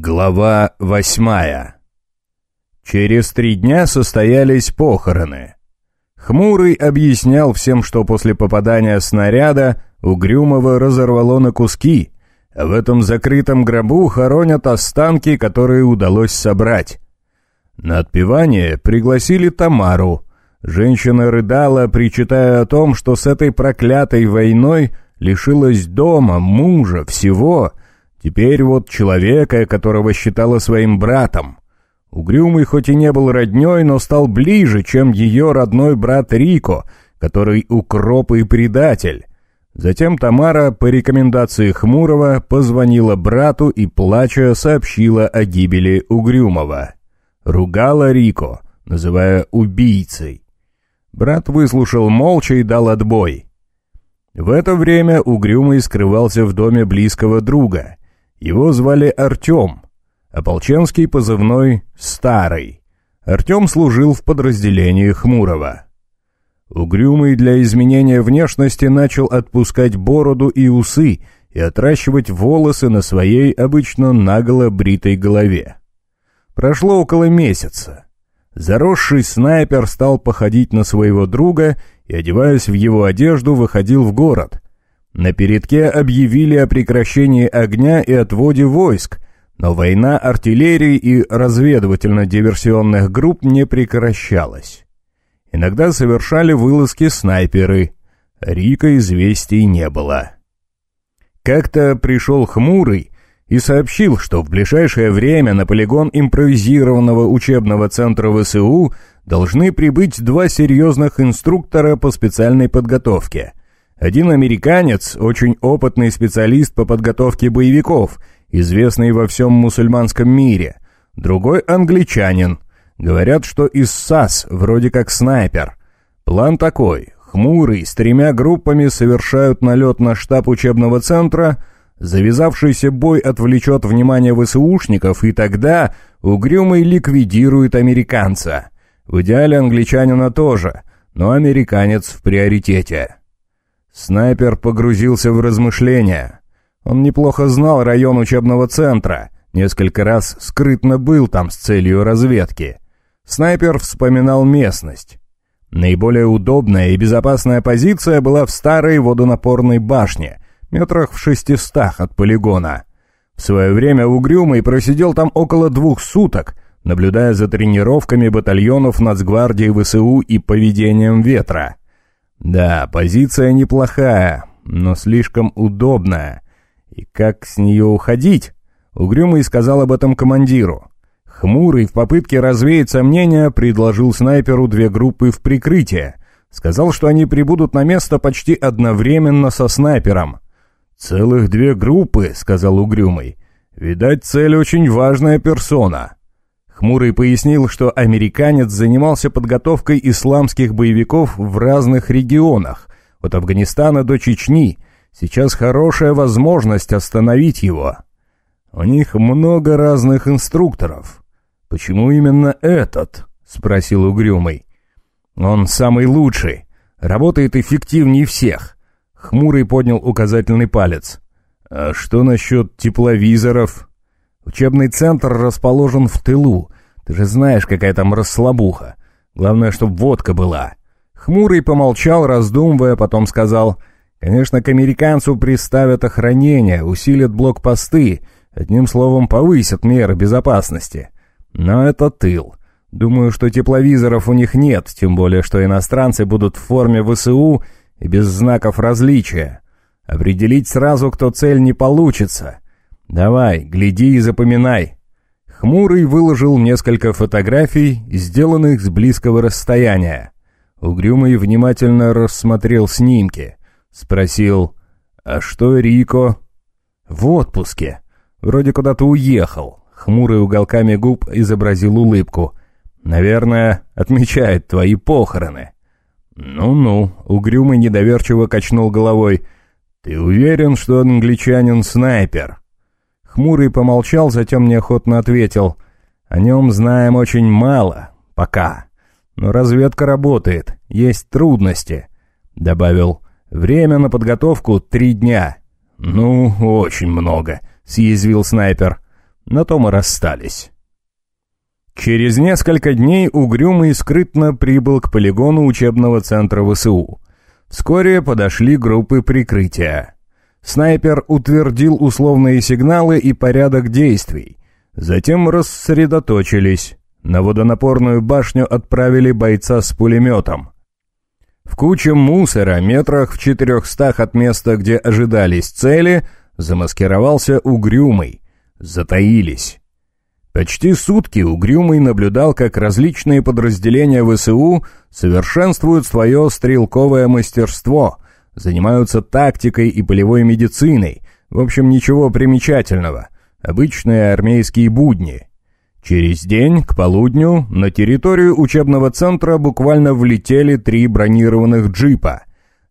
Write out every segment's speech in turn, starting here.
Глава восьмая Через три дня состоялись похороны. Хмурый объяснял всем, что после попадания снаряда Угрюмого разорвало на куски, в этом закрытом гробу хоронят останки, которые удалось собрать. На отпевание пригласили Тамару. Женщина рыдала, причитая о том, что с этой проклятой войной лишилась дома, мужа, всего — Теперь вот человека, которого считала своим братом. Угрюмый хоть и не был роднёй, но стал ближе, чем ее родной брат Рико, который укроп и предатель. Затем Тамара, по рекомендации Хмурого, позвонила брату и, плача, сообщила о гибели Угрюмова. Ругала Рико, называя убийцей. Брат выслушал молча и дал отбой. В это время Угрюмый скрывался в доме близкого друга. Его звали Артем, ополченский позывной «Старый». Артем служил в подразделении Хмурого. Угрюмый для изменения внешности начал отпускать бороду и усы и отращивать волосы на своей обычно наголо бритой голове. Прошло около месяца. Заросший снайпер стал походить на своего друга и, одеваясь в его одежду, выходил в город, на передке объявили о прекращении огня и отводе войск, но война артиллерии и разведывательно-диверсионных групп не прекращалась. Иногда совершали вылазки снайперы. Рика известий не было. Как-то пришел хмурый и сообщил, что в ближайшее время на полигон импровизированного учебного центра ВСУ должны прибыть два серьезных инструктора по специальной подготовке – один американец, очень опытный специалист по подготовке боевиков, известный во всем мусульманском мире. Другой англичанин. Говорят, что из САС, вроде как снайпер. План такой. Хмурый, с тремя группами совершают налет на штаб учебного центра, завязавшийся бой отвлечет внимание ВСУшников, и тогда Угрюмый ликвидирует американца. В идеале англичанина тоже, но американец в приоритете. Снайпер погрузился в размышления. Он неплохо знал район учебного центра, несколько раз скрытно был там с целью разведки. Снайпер вспоминал местность. Наиболее удобная и безопасная позиция была в старой водонапорной башне, метрах в шестистах от полигона. В свое время Угрюмый просидел там около двух суток, наблюдая за тренировками батальонов нацгвардии ВСУ и поведением ветра. Да, позиция неплохая, но слишком удобная. И как с нее уходить? Угрюмый сказал об этом командиру. Хмурый в попытке развеять сомнения предложил снайперу две группы в прикрытие. Сказал, что они прибудут на место почти одновременно со снайпером. «Целых две группы», — сказал Угрюмый. «Видать, цель очень важная персона». Хмурый пояснил, что американец занимался подготовкой исламских боевиков в разных регионах, от Афганистана до Чечни. Сейчас хорошая возможность остановить его. У них много разных инструкторов. Почему именно этот? спросил Угрюмый. Он самый лучший, работает эффективнее всех. Хмурый поднял указательный палец. А что насчет тепловизоров? Учебный центр расположен в тылу. Ты же знаешь, какая там расслабуха. Главное, чтобы водка была». Хмурый помолчал, раздумывая, потом сказал, «Конечно, к американцу приставят охранение, усилят блокпосты, одним словом, повысят меры безопасности. Но это тыл. Думаю, что тепловизоров у них нет, тем более, что иностранцы будут в форме ВСУ и без знаков различия. Определить сразу, кто цель, не получится. «Давай, гляди и запоминай». Хмурый выложил несколько фотографий, сделанных с близкого расстояния. Угрюмый внимательно рассмотрел снимки. Спросил, «А что Рико?» «В отпуске. Вроде куда-то уехал». Хмурый уголками губ изобразил улыбку. «Наверное, отмечает твои похороны». «Ну-ну», — Угрюмый недоверчиво качнул головой. «Ты уверен, что англичанин снайпер?» Хмурый помолчал, затем неохотно ответил. «О нем знаем очень мало. Пока. Но разведка работает. Есть трудности», — добавил. «Время на подготовку — три дня». «Ну, очень много», — съязвил снайпер. На том и расстались. Через несколько дней Угрюмый скрытно прибыл к полигону учебного центра ВСУ. Вскоре подошли группы прикрытия. Снайпер утвердил условные сигналы и порядок действий. Затем рассредоточились. На водонапорную башню отправили бойца с пулеметом. В куче мусора, метрах в четырехстах от места, где ожидались цели, замаскировался Угрюмый. Затаились. Почти сутки Угрюмый наблюдал, как различные подразделения ВСУ совершенствуют свое стрелковое мастерство, занимаются тактикой и полевой медициной, в общем, ничего примечательного, обычные армейские будни. Через день, к полудню, на территорию учебного центра буквально влетели три бронированных джипа.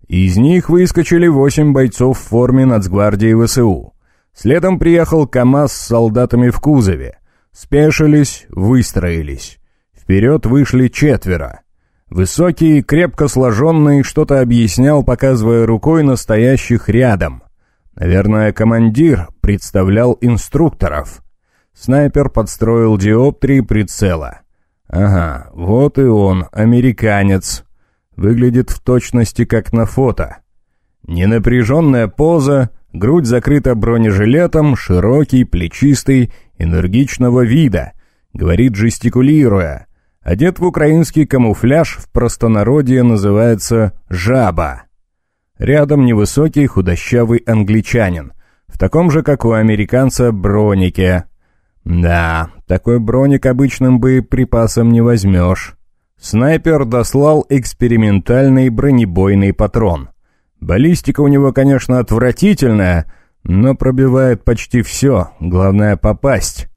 Из них выскочили восемь бойцов в форме нацгвардии ВСУ. Следом приехал КАМАЗ с солдатами в кузове. Спешились, выстроились. Вперед вышли четверо. Высокий, крепко сложенный, что-то объяснял, показывая рукой настоящих рядом. Наверное, командир представлял инструкторов. Снайпер подстроил диоптрии прицела. Ага, вот и он, американец. Выглядит в точности как на фото. Ненапряженная поза, грудь закрыта бронежилетом, широкий, плечистый, энергичного вида, говорит жестикулируя. Одет в украинский камуфляж, в простонародье называется «жаба». Рядом невысокий худощавый англичанин, в таком же, как у американца, бронике. Да, такой броник обычным боеприпасом не возьмешь. Снайпер дослал экспериментальный бронебойный патрон. Баллистика у него, конечно, отвратительная, но пробивает почти все, главное попасть.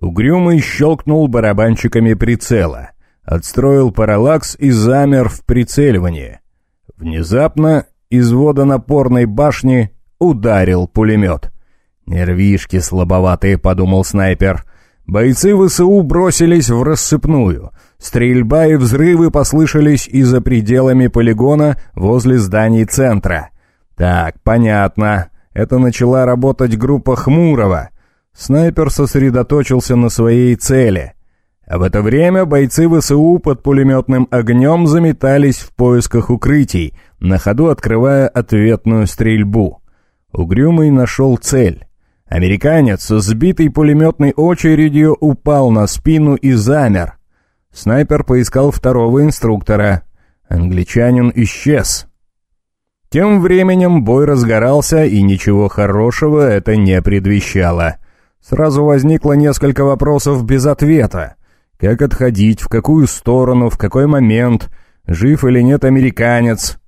Угрюмый щелкнул барабанчиками прицела, отстроил параллакс и замер в прицеливании. Внезапно из водонапорной башни ударил пулемет. «Нервишки слабоватые», — подумал снайпер. Бойцы ВСУ бросились в рассыпную. Стрельба и взрывы послышались и за пределами полигона возле зданий центра. «Так, понятно. Это начала работать группа Хмурова. Снайпер сосредоточился на своей цели. А в это время бойцы ВСУ под пулеметным огнем заметались в поисках укрытий, на ходу открывая ответную стрельбу. Угрюмый нашел цель. Американец, сбитый пулеметной очередью, упал на спину и замер. Снайпер поискал второго инструктора. Англичанин исчез. Тем временем бой разгорался, и ничего хорошего это не предвещало. Сразу возникло несколько вопросов без ответа. Как отходить, в какую сторону, в какой момент, жив или нет американец.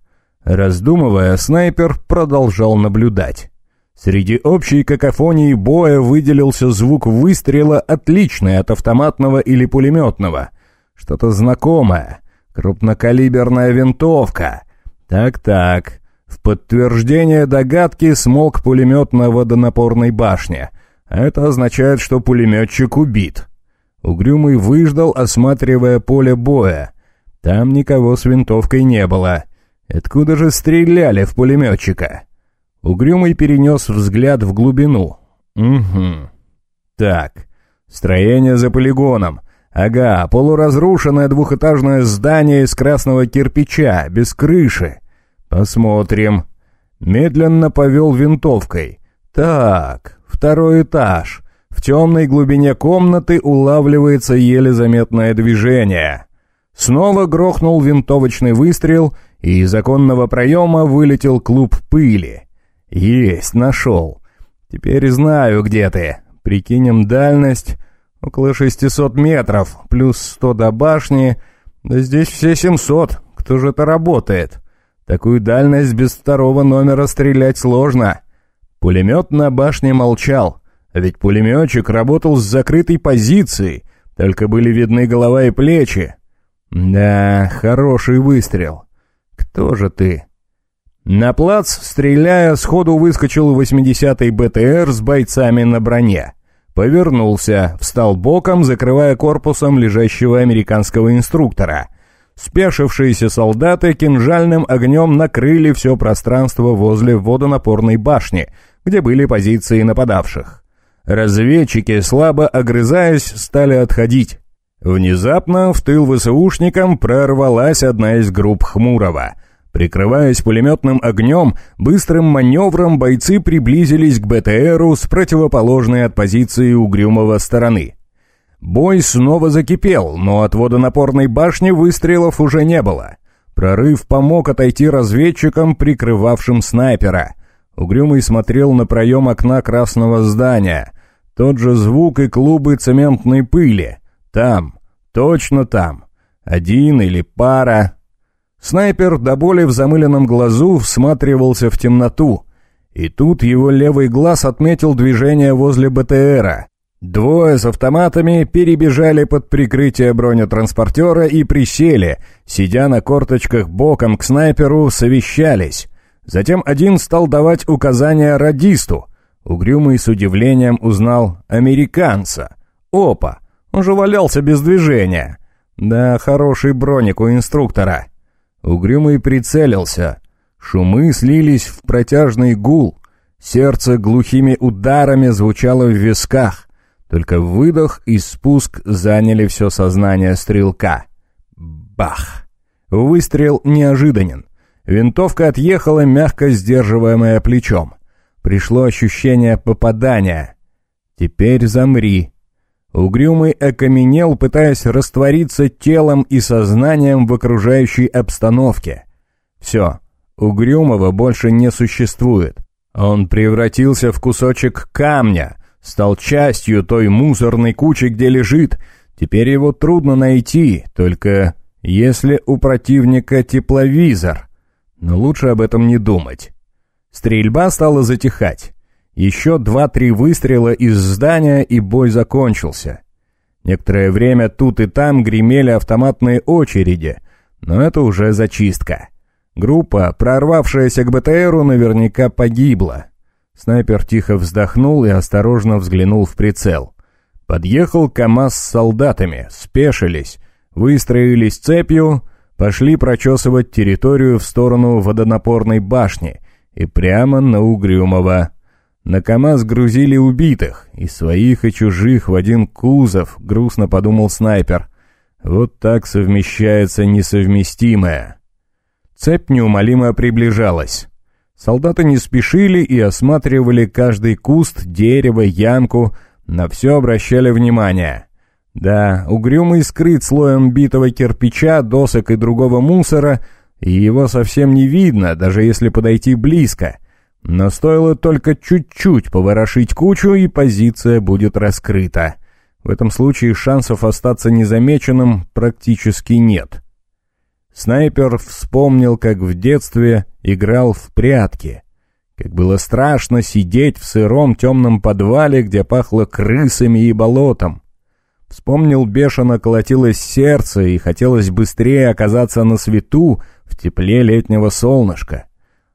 Раздумывая, снайпер продолжал наблюдать. Среди общей какофонии боя выделился звук выстрела, отличный от автоматного или пулеметного. Что-то знакомое. Крупнокалиберная винтовка. Так-так. В подтверждение догадки смолк пулемет на водонапорной башне. Это означает, что пулеметчик убит. Угрюмый выждал, осматривая поле боя. Там никого с винтовкой не было. Откуда же стреляли в пулеметчика? Угрюмый перенес взгляд в глубину. Угу. Так, строение за полигоном. Ага, полуразрушенное двухэтажное здание из красного кирпича, без крыши. «Посмотрим». Медленно повел винтовкой. «Так, второй этаж. В темной глубине комнаты улавливается еле заметное движение». Снова грохнул винтовочный выстрел, и из оконного проема вылетел клуб пыли. «Есть, нашел. Теперь знаю, где ты. Прикинем дальность. Около 600 метров, плюс 100 до башни. Да здесь все 700. Кто же это работает?» Такую дальность без второго номера стрелять сложно. Пулемет на башне молчал, ведь пулеметчик работал с закрытой позицией, только были видны голова и плечи. Да, хороший выстрел. Кто же ты? На плац, стреляя, сходу выскочил 80-й БТР с бойцами на броне. Повернулся, встал боком, закрывая корпусом лежащего американского инструктора — Спешившиеся солдаты кинжальным огнем накрыли все пространство возле водонапорной башни, где были позиции нападавших. Разведчики, слабо огрызаясь, стали отходить. Внезапно в тыл ВСУшникам прорвалась одна из групп Хмурова. Прикрываясь пулеметным огнем, быстрым маневром бойцы приблизились к БТРу с противоположной от позиции угрюмого стороны. Бой снова закипел, но от водонапорной башни выстрелов уже не было. Прорыв помог отойти разведчикам, прикрывавшим снайпера. Угрюмый смотрел на проем окна красного здания. Тот же звук и клубы цементной пыли. Там, точно там. Один или пара. Снайпер до боли в замыленном глазу всматривался в темноту. И тут его левый глаз отметил движение возле БТРа. Двое с автоматами перебежали под прикрытие бронетранспортера и присели, сидя на корточках боком к снайперу, совещались. Затем один стал давать указания радисту. Угрюмый с удивлением узнал американца. Опа, он же валялся без движения. Да, хороший броник у инструктора. Угрюмый прицелился. Шумы слились в протяжный гул. Сердце глухими ударами звучало в висках. Только выдох и спуск заняли все сознание стрелка. Бах! Выстрел неожиданен. Винтовка отъехала, мягко сдерживаемая плечом. Пришло ощущение попадания. «Теперь замри». Угрюмый окаменел, пытаясь раствориться телом и сознанием в окружающей обстановке. Все, Угрюмого больше не существует. Он превратился в кусочек камня, стал частью той мусорной кучи, где лежит. Теперь его трудно найти, только если у противника тепловизор. Но лучше об этом не думать. Стрельба стала затихать. Еще два-три выстрела из здания, и бой закончился. Некоторое время тут и там гремели автоматные очереди, но это уже зачистка. Группа, прорвавшаяся к БТРу, наверняка погибла. Снайпер тихо вздохнул и осторожно взглянул в прицел. Подъехал КамАЗ с солдатами, спешились, выстроились цепью, пошли прочесывать территорию в сторону водонапорной башни и прямо на Угрюмова. На КамАЗ грузили убитых, и своих, и чужих в один кузов, грустно подумал снайпер. Вот так совмещается несовместимое. Цепь неумолимо приближалась. Солдаты не спешили и осматривали каждый куст, дерево, ямку, на все обращали внимание. Да, угрюмый скрыт слоем битого кирпича, досок и другого мусора, и его совсем не видно, даже если подойти близко. Но стоило только чуть-чуть поворошить кучу, и позиция будет раскрыта. В этом случае шансов остаться незамеченным практически нет. Снайпер вспомнил, как в детстве играл в прятки. Как было страшно сидеть в сыром темном подвале, где пахло крысами и болотом. Вспомнил, бешено колотилось сердце, и хотелось быстрее оказаться на свету, в тепле летнего солнышка.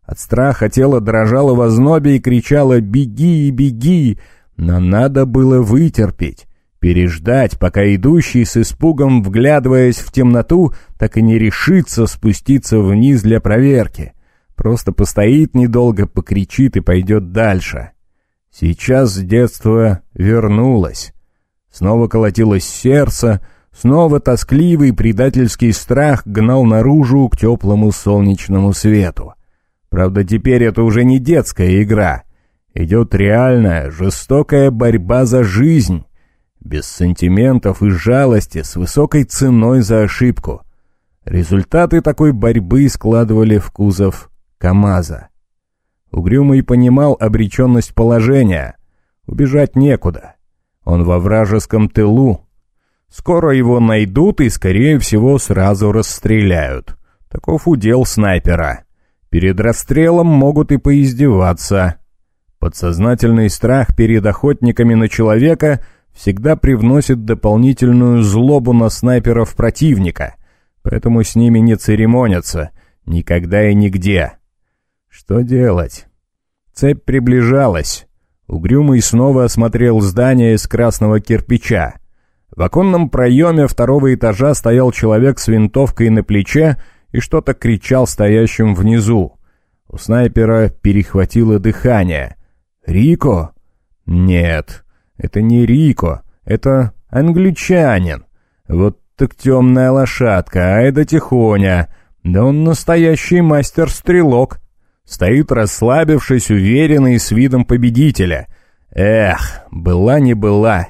От страха тело дрожало в ознобе и кричало «Беги, беги!», но надо было вытерпеть, переждать, пока идущий с испугом, вглядываясь в темноту, так и не решится спуститься вниз для проверки. Просто постоит недолго, покричит и пойдет дальше. Сейчас детство вернулось. Снова колотилось сердце, снова тоскливый предательский страх гнал наружу к теплому солнечному свету. Правда, теперь это уже не детская игра. Идет реальная, жестокая борьба за жизнь. Без сантиментов и жалости, с высокой ценой за ошибку. Результаты такой борьбы складывали в кузов КамАЗа. Угрюмый понимал обреченность положения. Убежать некуда. Он во вражеском тылу. Скоро его найдут и, скорее всего, сразу расстреляют. Таков удел снайпера. Перед расстрелом могут и поиздеваться. Подсознательный страх перед охотниками на человека всегда привносит дополнительную злобу на снайперов противника, поэтому с ними не церемонятся, никогда и нигде. Что делать? Цепь приближалась. Угрюмый снова осмотрел здание из красного кирпича. В оконном проеме второго этажа стоял человек с винтовкой на плече и что-то кричал стоящим внизу. У снайпера перехватило дыхание. «Рико?» «Нет, Это не Рико, это англичанин. Вот так темная лошадка, а это тихоня. Да он настоящий мастер-стрелок. Стоит расслабившись, уверенный, с видом победителя. Эх, была не была.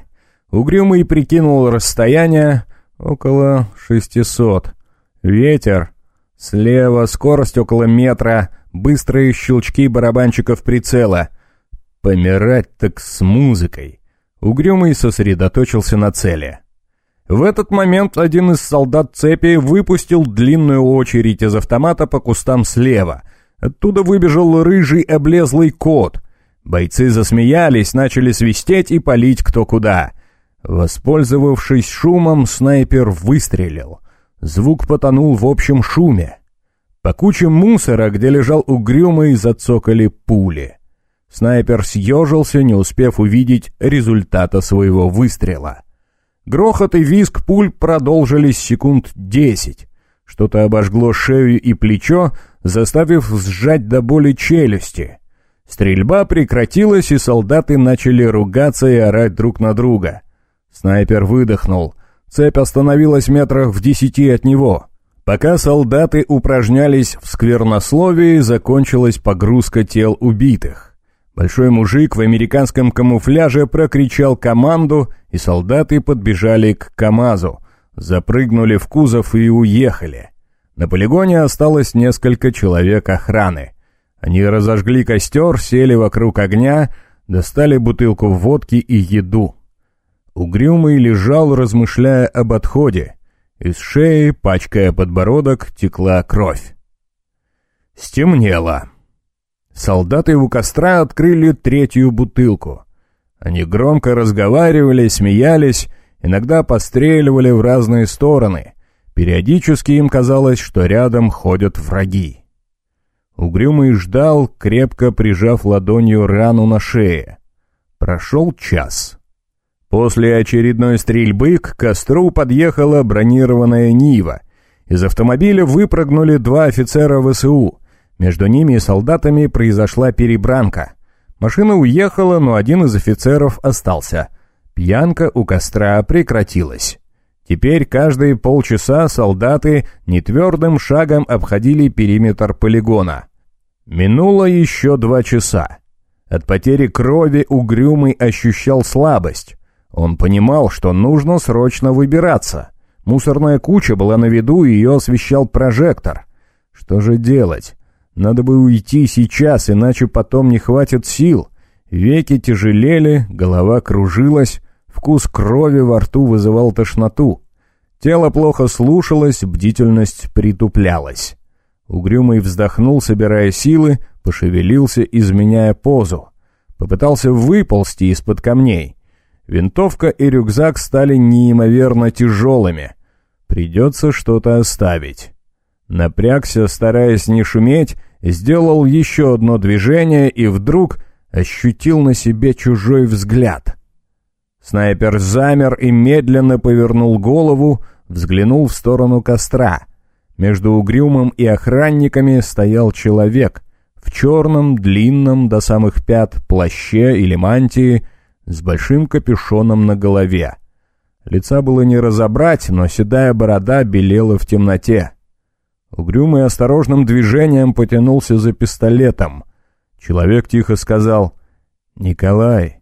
Угрюмый прикинул расстояние около шестисот. Ветер. Слева скорость около метра, быстрые щелчки барабанчиков прицела. Помирать так с музыкой. Угрюмый сосредоточился на цели. В этот момент один из солдат цепи выпустил длинную очередь из автомата по кустам слева. Оттуда выбежал рыжий облезлый кот. Бойцы засмеялись, начали свистеть и палить кто куда. Воспользовавшись шумом, снайпер выстрелил. Звук потонул в общем шуме. По куче мусора, где лежал угрюмый, зацокали пули. Снайпер съежился, не успев увидеть результата своего выстрела. Грохот и визг пуль продолжились секунд десять. Что-то обожгло шею и плечо, заставив сжать до боли челюсти. Стрельба прекратилась, и солдаты начали ругаться и орать друг на друга. Снайпер выдохнул. Цепь остановилась метрах в десяти от него. Пока солдаты упражнялись в сквернословии, закончилась погрузка тел убитых. Большой мужик в американском камуфляже прокричал команду, и солдаты подбежали к КамАЗу, запрыгнули в кузов и уехали. На полигоне осталось несколько человек охраны. Они разожгли костер, сели вокруг огня, достали бутылку водки и еду. Угрюмый лежал, размышляя об отходе. Из шеи, пачкая подбородок, текла кровь. Стемнело. Солдаты у костра открыли третью бутылку. Они громко разговаривали, смеялись, иногда постреливали в разные стороны. Периодически им казалось, что рядом ходят враги. Угрюмый ждал, крепко прижав ладонью рану на шее. Прошел час. После очередной стрельбы к костру подъехала бронированная Нива. Из автомобиля выпрыгнули два офицера ВСУ — между ними и солдатами произошла перебранка. Машина уехала, но один из офицеров остался. Пьянка у костра прекратилась. Теперь каждые полчаса солдаты нетвердым шагом обходили периметр полигона. Минуло еще два часа. От потери крови Угрюмый ощущал слабость. Он понимал, что нужно срочно выбираться. Мусорная куча была на виду, и ее освещал прожектор. Что же делать? Надо бы уйти сейчас, иначе потом не хватит сил. Веки тяжелели, голова кружилась, вкус крови во рту вызывал тошноту. Тело плохо слушалось, бдительность притуплялась. Угрюмый вздохнул, собирая силы, пошевелился, изменяя позу. Попытался выползти из-под камней. Винтовка и рюкзак стали неимоверно тяжелыми. Придется что-то оставить. Напрягся, стараясь не шуметь, сделал еще одно движение и вдруг ощутил на себе чужой взгляд. Снайпер замер и медленно повернул голову, взглянул в сторону костра. Между угрюмым и охранниками стоял человек в черном, длинном до самых пят плаще или мантии с большим капюшоном на голове. Лица было не разобрать, но седая борода белела в темноте. Угрюмый осторожным движением потянулся за пистолетом. Человек тихо сказал «Николай,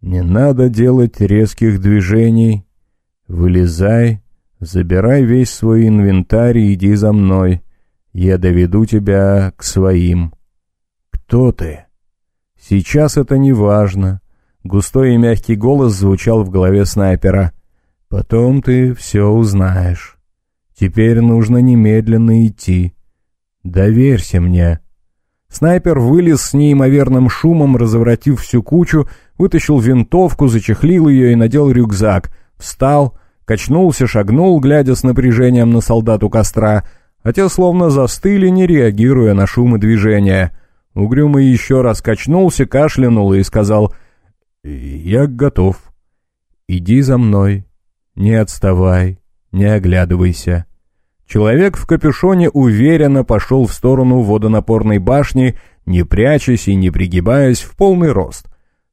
не надо делать резких движений. Вылезай, забирай весь свой инвентарь и иди за мной. Я доведу тебя к своим». «Кто ты?» «Сейчас это не важно». Густой и мягкий голос звучал в голове снайпера. «Потом ты все узнаешь». Теперь нужно немедленно идти. Доверься мне». Снайпер вылез с неимоверным шумом, разворотив всю кучу, вытащил винтовку, зачехлил ее и надел рюкзак. Встал, качнулся, шагнул, глядя с напряжением на солдат у костра, а те словно застыли, не реагируя на шум и движения. Угрюмый еще раз качнулся, кашлянул и сказал «Я готов. Иди за мной, не отставай, не оглядывайся». Человек в капюшоне уверенно пошел в сторону водонапорной башни, не прячась и не пригибаясь в полный рост.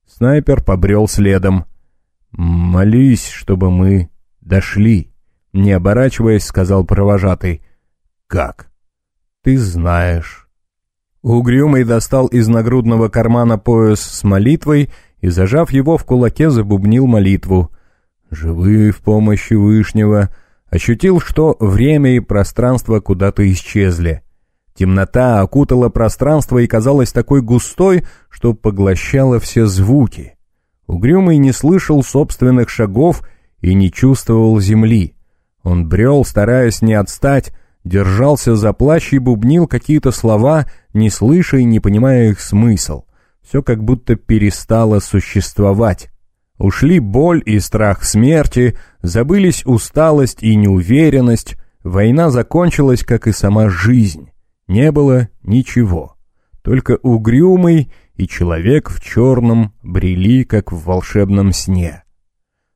Снайпер побрел следом. «Молись, чтобы мы дошли», — не оборачиваясь, сказал провожатый. «Как?» «Ты знаешь». Угрюмый достал из нагрудного кармана пояс с молитвой и, зажав его в кулаке, забубнил молитву. «Живы в помощи Вышнего», ощутил, что время и пространство куда-то исчезли. Темнота окутала пространство и казалась такой густой, что поглощала все звуки. Угрюмый не слышал собственных шагов и не чувствовал земли. Он брел, стараясь не отстать, держался за плащ и бубнил какие-то слова, не слыша и не понимая их смысл. Все как будто перестало существовать. Ушли боль и страх смерти, забылись усталость и неуверенность, война закончилась, как и сама жизнь. Не было ничего. Только угрюмый и человек в черном брели, как в волшебном сне.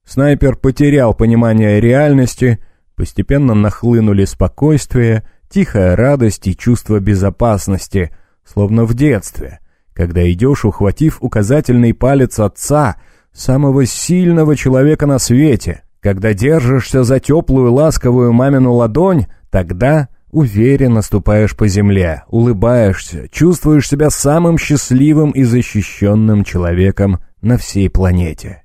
Снайпер потерял понимание реальности, постепенно нахлынули спокойствие, тихая радость и чувство безопасности, словно в детстве, когда идешь, ухватив указательный палец отца, самого сильного человека на свете, когда держишься за теплую ласковую мамину ладонь, тогда Уверенно ступаешь по земле, улыбаешься, чувствуешь себя самым счастливым и защищенным человеком на всей планете.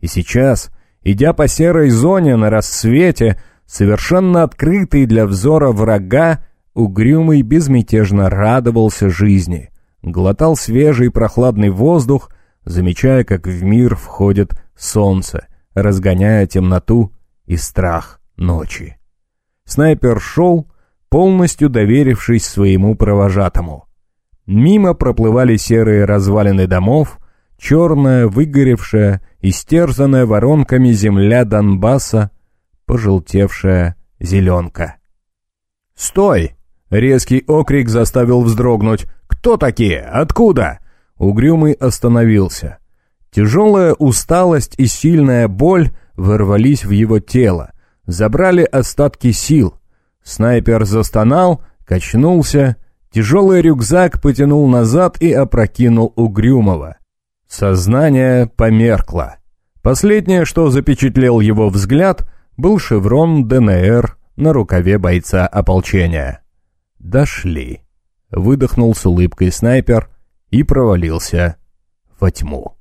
И сейчас, идя по серой зоне на рассвете, совершенно открытый для взора врага, угрюмый безмятежно радовался жизни, глотал свежий прохладный воздух, замечая, как в мир входит солнце, разгоняя темноту и страх ночи. Снайпер шел, полностью доверившись своему провожатому. Мимо проплывали серые развалины домов, черная, выгоревшая, истерзанная воронками земля Донбасса, пожелтевшая зеленка. «Стой!» — резкий окрик заставил вздрогнуть. «Кто такие? Откуда?» Угрюмый остановился. Тяжелая усталость и сильная боль ворвались в его тело, забрали остатки сил — Снайпер застонал, качнулся, тяжелый рюкзак потянул назад и опрокинул Угрюмого. Сознание померкло. Последнее, что запечатлел его взгляд, был шеврон ДНР на рукаве бойца ополчения. «Дошли», — выдохнул с улыбкой снайпер и провалился во тьму.